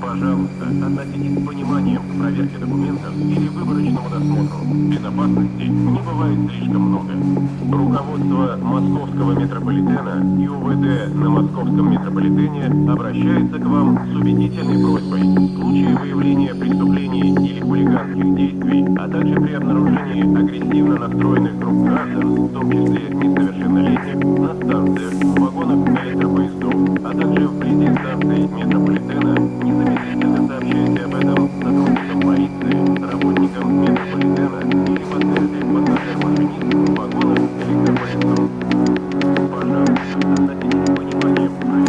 Пожалуйста, относитесь с пониманием к проверке документов или выборочному досмотру. Безопасности не бывает слишком много. Руководство Московского метрополитена и УВД на Московском метрополитене обращается к вам с убедительной просьбой в случае выявления метрополитена, незамедлительно сообщайте об этом сотрудникам полиции, работникам метрополитена или поставьте пассажиров машинист в вагонах электропоездов. Пожалуйста, относитесь с пониманием.